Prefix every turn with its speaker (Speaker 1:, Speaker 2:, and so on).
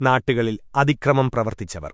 Speaker 1: നാട്ടുകളിൽ അതിക്രമം പ്രവർത്തിച്ചവർ.